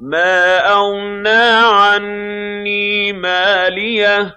مَا أَغْنَىٰ عَنِّي مَالِيَهْ ۜ